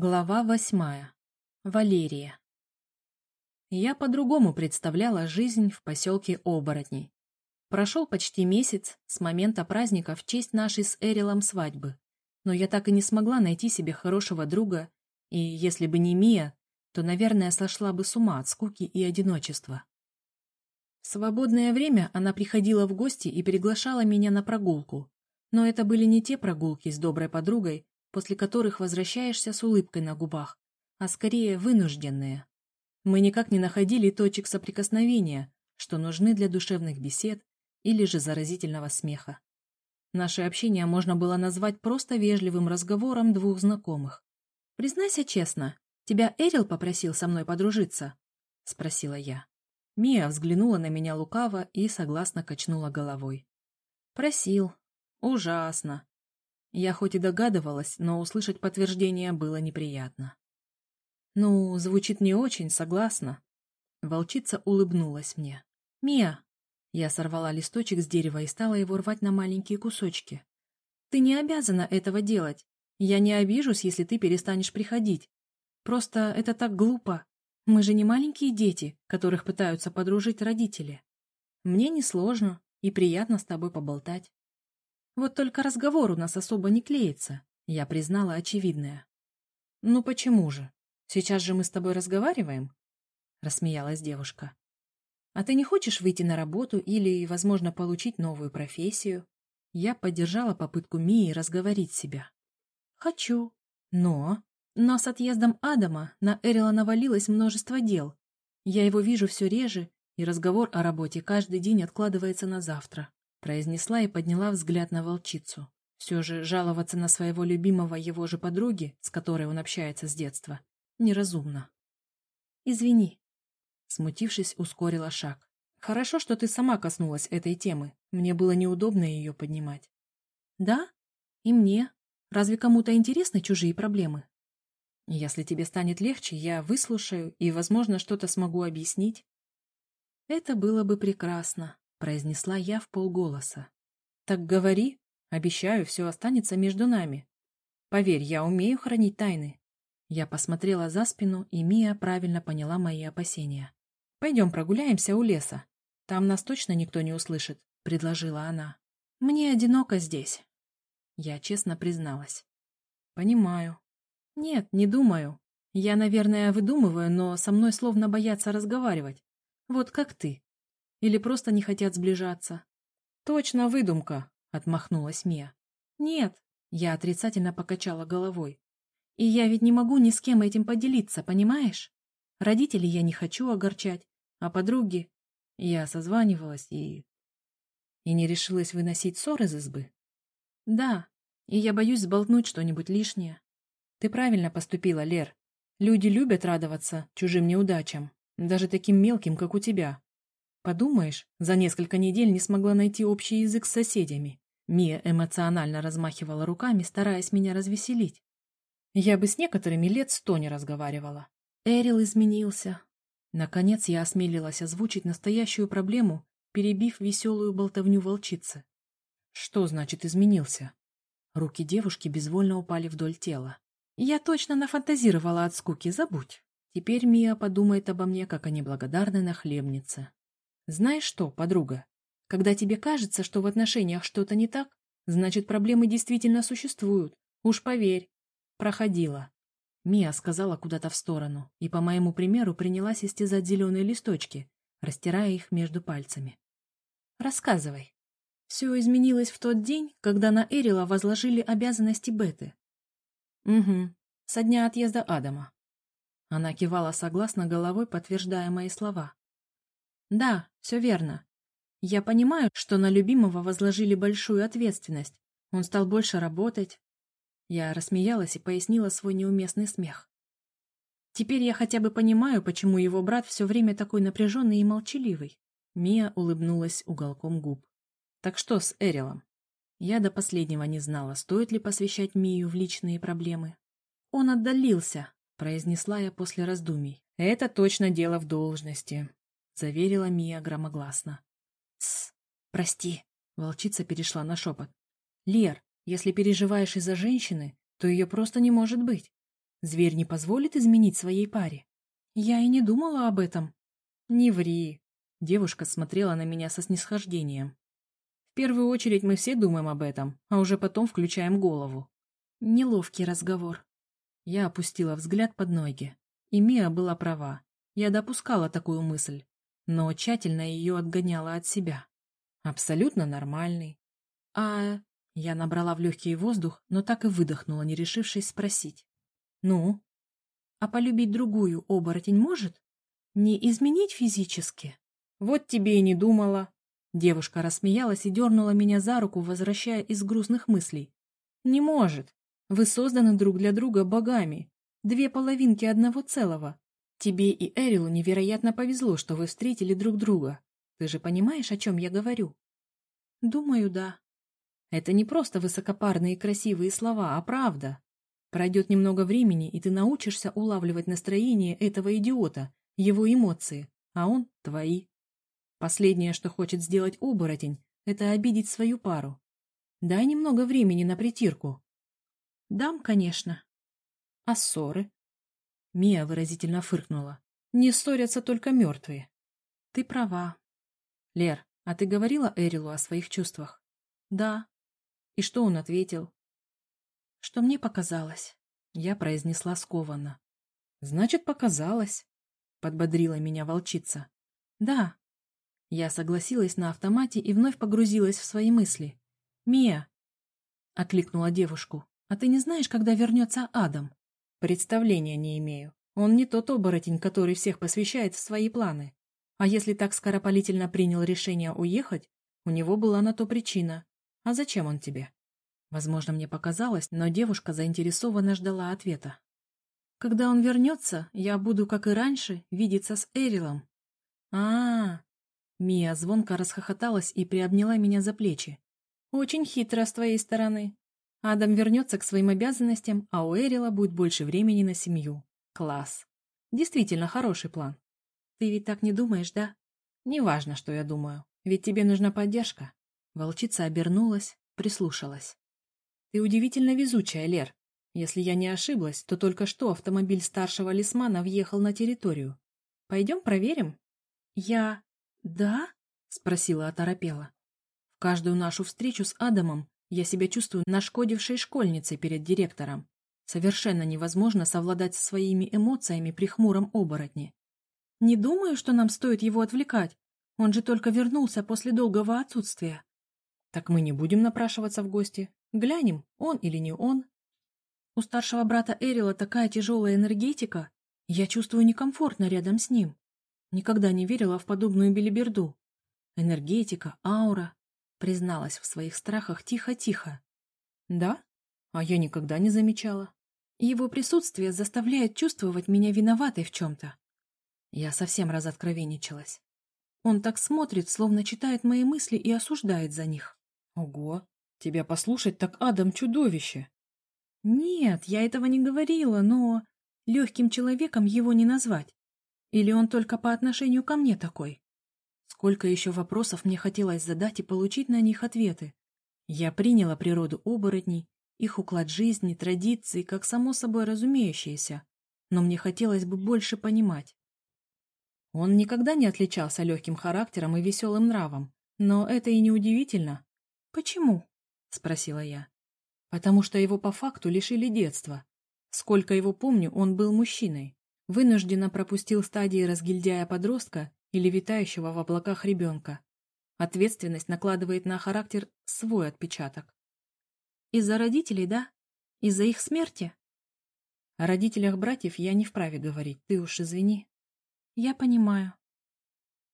Глава восьмая. Валерия. Я по-другому представляла жизнь в поселке Оборотней. Прошел почти месяц с момента праздника в честь нашей с Эрилом свадьбы, но я так и не смогла найти себе хорошего друга, и если бы не Мия, то, наверное, сошла бы с ума от скуки и одиночества. В свободное время она приходила в гости и приглашала меня на прогулку, но это были не те прогулки с доброй подругой, после которых возвращаешься с улыбкой на губах, а скорее вынужденные. Мы никак не находили точек соприкосновения, что нужны для душевных бесед или же заразительного смеха. Наше общение можно было назвать просто вежливым разговором двух знакомых. «Признайся честно, тебя Эрил попросил со мной подружиться?» — спросила я. Мия взглянула на меня лукаво и согласно качнула головой. «Просил. Ужасно. Я хоть и догадывалась, но услышать подтверждение было неприятно. «Ну, звучит не очень, согласна». Волчица улыбнулась мне. «Мия!» Я сорвала листочек с дерева и стала его рвать на маленькие кусочки. «Ты не обязана этого делать. Я не обижусь, если ты перестанешь приходить. Просто это так глупо. Мы же не маленькие дети, которых пытаются подружить родители. Мне несложно и приятно с тобой поболтать. Вот только разговор у нас особо не клеится, я признала очевидное. «Ну почему же? Сейчас же мы с тобой разговариваем?» — рассмеялась девушка. «А ты не хочешь выйти на работу или, возможно, получить новую профессию?» Я поддержала попытку Мии разговорить себя. «Хочу. Но...» Но с отъездом Адама на Эрила навалилось множество дел. Я его вижу все реже, и разговор о работе каждый день откладывается на завтра произнесла и подняла взгляд на волчицу. Все же жаловаться на своего любимого его же подруги, с которой он общается с детства, неразумно. «Извини», — смутившись, ускорила шаг. «Хорошо, что ты сама коснулась этой темы. Мне было неудобно ее поднимать». «Да? И мне. Разве кому-то интересны чужие проблемы?» «Если тебе станет легче, я выслушаю и, возможно, что-то смогу объяснить». «Это было бы прекрасно», — произнесла я в полголоса. «Так говори. Обещаю, все останется между нами. Поверь, я умею хранить тайны». Я посмотрела за спину, и Мия правильно поняла мои опасения. «Пойдем прогуляемся у леса. Там нас точно никто не услышит», — предложила она. «Мне одиноко здесь». Я честно призналась. «Понимаю». «Нет, не думаю. Я, наверное, выдумываю, но со мной словно боятся разговаривать. Вот как ты. Или просто не хотят сближаться? Точно выдумка, отмахнулась Мия. Нет, я отрицательно покачала головой. И я ведь не могу ни с кем этим поделиться, понимаешь? Родителей я не хочу огорчать, а подруги... Я созванивалась и... И не решилась выносить ссор из избы? Да, и я боюсь сболтнуть что-нибудь лишнее. Ты правильно поступила, Лер. Люди любят радоваться чужим неудачам, даже таким мелким, как у тебя. Подумаешь, за несколько недель не смогла найти общий язык с соседями. Мия эмоционально размахивала руками, стараясь меня развеселить. Я бы с некоторыми лет сто не разговаривала. Эрил изменился. Наконец я осмелилась озвучить настоящую проблему, перебив веселую болтовню волчицы. Что значит изменился? Руки девушки безвольно упали вдоль тела. Я точно нафантазировала от скуки, забудь. Теперь Мия подумает обо мне, как о неблагодарной нахлебнице. Знаешь что, подруга, когда тебе кажется, что в отношениях что-то не так, значит, проблемы действительно существуют. Уж поверь. Проходила. Мия сказала куда-то в сторону, и по моему примеру принялась истязать зеленые листочки, растирая их между пальцами. Рассказывай. Все изменилось в тот день, когда на Эрила возложили обязанности Беты. Угу, со дня отъезда Адама. Она кивала согласно головой, подтверждая мои слова. Да, все верно. Я понимаю, что на любимого возложили большую ответственность. Он стал больше работать. Я рассмеялась и пояснила свой неуместный смех. Теперь я хотя бы понимаю, почему его брат все время такой напряженный и молчаливый. Мия улыбнулась уголком губ. Так что с Эрилом? Я до последнего не знала, стоит ли посвящать Мию в личные проблемы. Он отдалился, произнесла я после раздумий. Это точно дело в должности заверила Мия громогласно. «Тсс, прости», — волчица перешла на шепот. «Лер, если переживаешь из-за женщины, то ее просто не может быть. Зверь не позволит изменить своей паре. Я и не думала об этом. Не ври. Девушка смотрела на меня со снисхождением. В первую очередь мы все думаем об этом, а уже потом включаем голову. Неловкий разговор. Я опустила взгляд под ноги. И Мия была права. Я допускала такую мысль, но тщательно ее отгоняла от себя. Абсолютно нормальный. А... Я набрала в легкий воздух, но так и выдохнула, не решившись спросить. «Ну?» «А полюбить другую оборотень может? Не изменить физически?» «Вот тебе и не думала!» Девушка рассмеялась и дернула меня за руку, возвращая из грустных мыслей. «Не может. Вы созданы друг для друга богами. Две половинки одного целого. Тебе и Эрилу невероятно повезло, что вы встретили друг друга. Ты же понимаешь, о чем я говорю?» «Думаю, да», это не просто высокопарные и красивые слова, а правда. Пройдет немного времени, и ты научишься улавливать настроение этого идиота, его эмоции, а он — твои. Последнее, что хочет сделать оборотень, это обидеть свою пару. Дай немного времени на притирку. Дам, конечно. А ссоры? Мия выразительно фыркнула. Не ссорятся только мертвые. Ты права. Лер, а ты говорила Эрилу о своих чувствах? Да. И что он ответил? Что мне показалось. Я произнесла скованно. Значит, показалось. Подбодрила меня волчица. Да. Я согласилась на автомате и вновь погрузилась в свои мысли. «Мия!» — окликнула девушку. «А ты не знаешь, когда вернется Адам?» «Представления не имею. Он не тот оборотень, который всех посвящает в свои планы. А если так скоропалительно принял решение уехать, у него была на то причина. «А зачем он тебе?» Возможно, мне показалось, но девушка заинтересованно ждала ответа. «Когда он вернется, я буду, как и раньше, видеться с Эрилом». А, -а, а Мия звонко расхохоталась и приобняла меня за плечи. «Очень хитро с твоей стороны. Адам вернется к своим обязанностям, а у Эрила будет больше времени на семью. Класс. Действительно хороший план. Ты ведь так не думаешь, да? Неважно, что я думаю, ведь тебе нужна поддержка. Волчица обернулась, прислушалась. «Ты удивительно везучая, Лер. Если я не ошиблась, то только что автомобиль старшего лисмана въехал на территорию. Пойдем проверим?» «Я... да?» — спросила оторопела. «В каждую нашу встречу с Адамом я себя чувствую нашкодившей школьницей перед директором. Совершенно невозможно совладать со своими эмоциями при хмуром оборотне. Не думаю, что нам стоит его отвлекать. Он же только вернулся после долгого отсутствия. Так мы не будем напрашиваться в гости. Глянем, он или не он. У старшего брата Эрила такая тяжелая энергетика. Я чувствую некомфортно рядом с ним. Никогда не верила в подобную белиберду. Энергетика, аура. Призналась в своих страхах тихо-тихо. Да? А я никогда не замечала. Его присутствие заставляет чувствовать меня виноватой в чем-то. Я совсем разоткровенничалась. Он так смотрит, словно читает мои мысли и осуждает за них. Ого, тебя послушать так Адам чудовище. Нет, я этого не говорила, но легким человеком его не назвать. Или он только по отношению ко мне такой? Сколько еще вопросов мне хотелось задать и получить на них ответы. Я приняла природу оборотней, их уклад жизни, традиции, как само собой разумеющиеся, но мне хотелось бы больше понимать. Он никогда не отличался легким характером и веселым нравом, но это и не удивительно. «Почему?» — спросила я. «Потому что его по факту лишили детства. Сколько его помню, он был мужчиной. Вынужденно пропустил стадии разгильдяя-подростка или витающего в облаках ребенка. Ответственность накладывает на характер свой отпечаток. Из-за родителей, да? Из-за их смерти? О родителях братьев я не вправе говорить, ты уж извини. Я понимаю.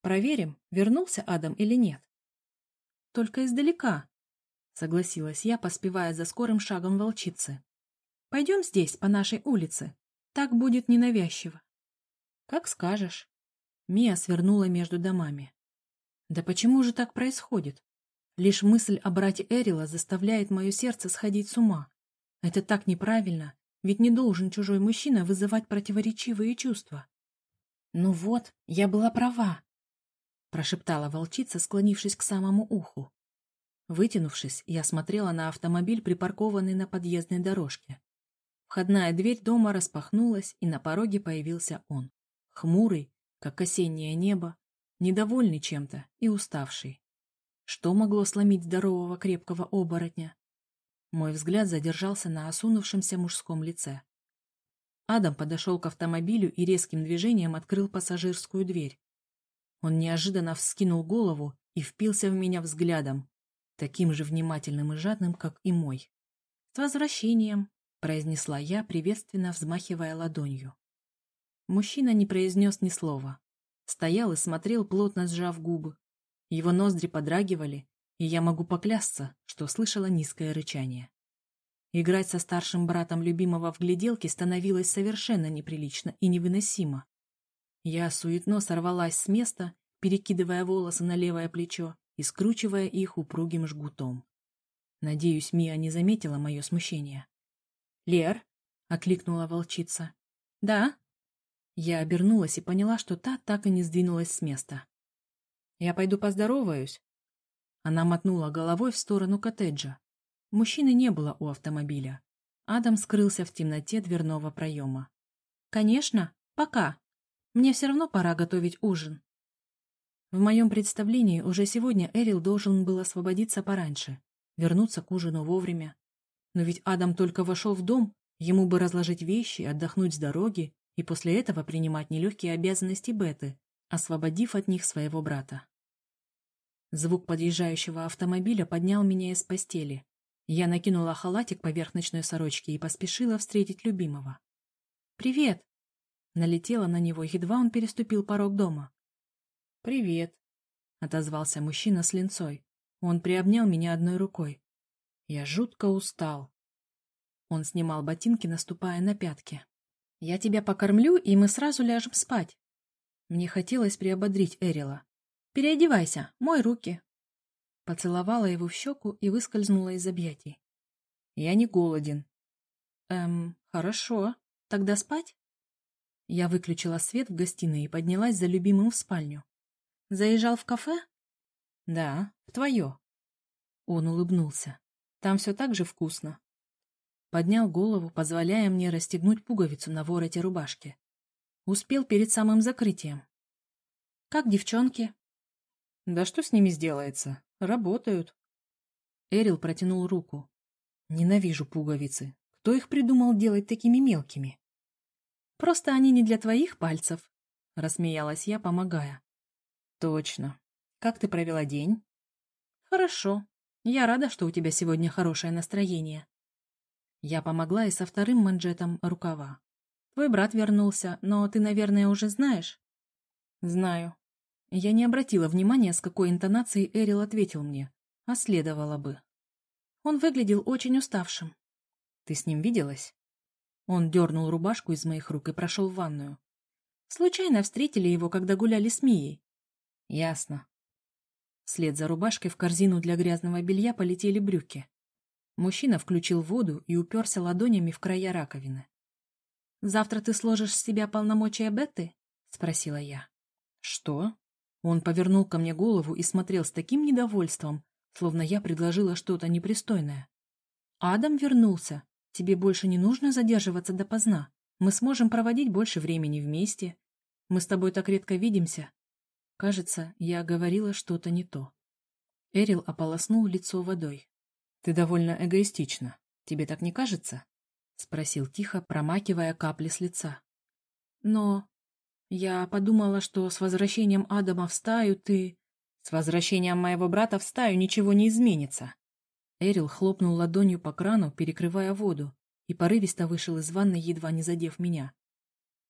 Проверим, вернулся Адам или нет. Только издалека, — согласилась я, поспевая за скорым шагом волчицы. «Пойдем здесь, по нашей улице. Так будет ненавязчиво». «Как скажешь». Мия свернула между домами. «Да почему же так происходит? Лишь мысль о брате Эрила заставляет мое сердце сходить с ума. Это так неправильно, ведь не должен чужой мужчина вызывать противоречивые чувства». «Ну вот, я была права», — прошептала волчица, склонившись к самому уху. Вытянувшись, я смотрела на автомобиль, припаркованный на подъездной дорожке. Входная дверь дома распахнулась, и на пороге появился он. Хмурый, как осеннее небо, недовольный чем-то и уставший. Что могло сломить здорового крепкого оборотня? Мой взгляд задержался на осунувшемся мужском лице. Адам подошел к автомобилю и резким движением открыл пассажирскую дверь. Он неожиданно вскинул голову и впился в меня взглядом, таким же внимательным и жадным, как и мой. «С возвращением!» — произнесла я, приветственно взмахивая ладонью. Мужчина не произнес ни слова. Стоял и смотрел, плотно сжав губы. Его ноздри подрагивали, и я могу поклясться, что слышала низкое рычание. Играть со старшим братом любимого в гляделке становилось совершенно неприлично и невыносимо. Я суетно сорвалась с места, перекидывая волосы на левое плечо и скручивая их упругим жгутом. Надеюсь, Мия не заметила мое смущение. «Лер?» — окликнула волчица. «Да?» Я обернулась и поняла, что та так и не сдвинулась с места. «Я пойду поздороваюсь?» Она мотнула головой в сторону коттеджа. Мужчины не было у автомобиля. Адам скрылся в темноте дверного проема. «Конечно, пока. Мне все равно пора готовить ужин». В моем представлении уже сегодня Эрил должен был освободиться пораньше, вернуться к ужину вовремя. Но ведь Адам только вошел в дом, ему бы разложить вещи, отдохнуть с дороги и после этого принимать нелегкие обязанности Беты, освободив от них своего брата. Звук подъезжающего автомобиля поднял меня из постели. Я накинула халатик поверх ночной сорочки и поспешила встретить любимого. «Привет!» Налетела на него, едва он переступил порог дома. «Привет!» — отозвался мужчина с линцой. Он приобнял меня одной рукой. Я жутко устал. Он снимал ботинки, наступая на пятки. «Я тебя покормлю, и мы сразу ляжем спать». Мне хотелось приободрить Эрила. «Переодевайся, мой руки». Поцеловала его в щеку и выскользнула из объятий. «Я не голоден». «Эм, хорошо. Тогда спать?» Я выключила свет в гостиной и поднялась за любимым в спальню. «Заезжал в кафе?» «Да, в твое». Он улыбнулся. «Там все так же вкусно». Поднял голову, позволяя мне расстегнуть пуговицу на вороте рубашки. Успел перед самым закрытием. «Как девчонки?» Да что с ними сделается? Работают. Эрил протянул руку. Ненавижу пуговицы. Кто их придумал делать такими мелкими? Просто они не для твоих пальцев, рассмеялась я, помогая. Точно. Как ты провела день? Хорошо. Я рада, что у тебя сегодня хорошее настроение. Я помогла и со вторым манжетом рукава. Твой брат вернулся, но ты, наверное, уже знаешь? Знаю. Я не обратила внимания, с какой интонацией Эрил ответил мне, а следовало бы. Он выглядел очень уставшим. «Ты с ним виделась?» Он дернул рубашку из моих рук и прошел в ванную. Случайно встретили его, когда гуляли с Мией. «Ясно». Вслед за рубашкой в корзину для грязного белья полетели брюки. Мужчина включил воду и уперся ладонями в края раковины. «Завтра ты сложишь с себя полномочия Бетты?» — спросила я. «Что?» Он повернул ко мне голову и смотрел с таким недовольством, словно я предложила что-то непристойное. «Адам вернулся. Тебе больше не нужно задерживаться допоздна. Мы сможем проводить больше времени вместе. Мы с тобой так редко видимся». Кажется, я говорила что-то не то. Эрил ополоснул лицо водой. «Ты довольно эгоистична. Тебе так не кажется?» — спросил тихо, промакивая капли с лица. «Но я подумала, что с возвращением Адама в стаю ты... С возвращением моего брата в стаю ничего не изменится. Эрил хлопнул ладонью по крану, перекрывая воду, и порывисто вышел из ванной, едва не задев меня.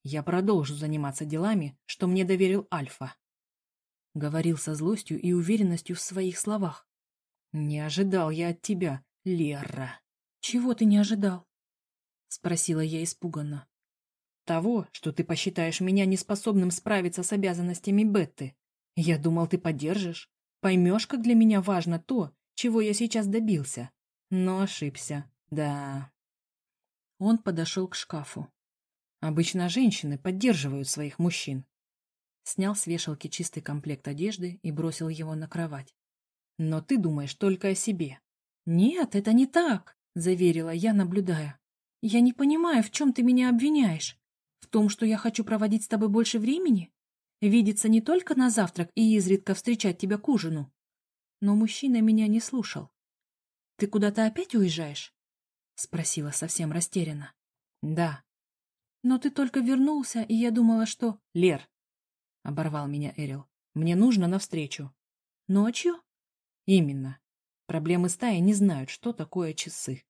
Я продолжу заниматься делами, что мне доверил Альфа. Говорил со злостью и уверенностью в своих словах. Не ожидал я от тебя, Лера. Чего ты не ожидал? Спросила я испуганно. Того, что ты посчитаешь меня неспособным справиться с обязанностями Бетты. Я думал, ты поддержишь, поймешь, как для меня важно то, чего я сейчас добился. Но ошибся, да. Он подошел к шкафу. Обычно женщины поддерживают своих мужчин. Снял с вешалки чистый комплект одежды и бросил его на кровать. Но ты думаешь только о себе. Нет, это не так, заверила я, наблюдая. Я не понимаю, в чем ты меня обвиняешь. В том, что я хочу проводить с тобой больше времени? Видеться не только на завтрак и изредка встречать тебя к ужину. Но мужчина меня не слушал. «Ты куда-то опять уезжаешь?» — спросила совсем растерянно. «Да». «Но ты только вернулся, и я думала, что...» «Лер!» — оборвал меня Эрил. «Мне нужно навстречу». «Ночью?» «Именно. Проблемы стаи не знают, что такое часы».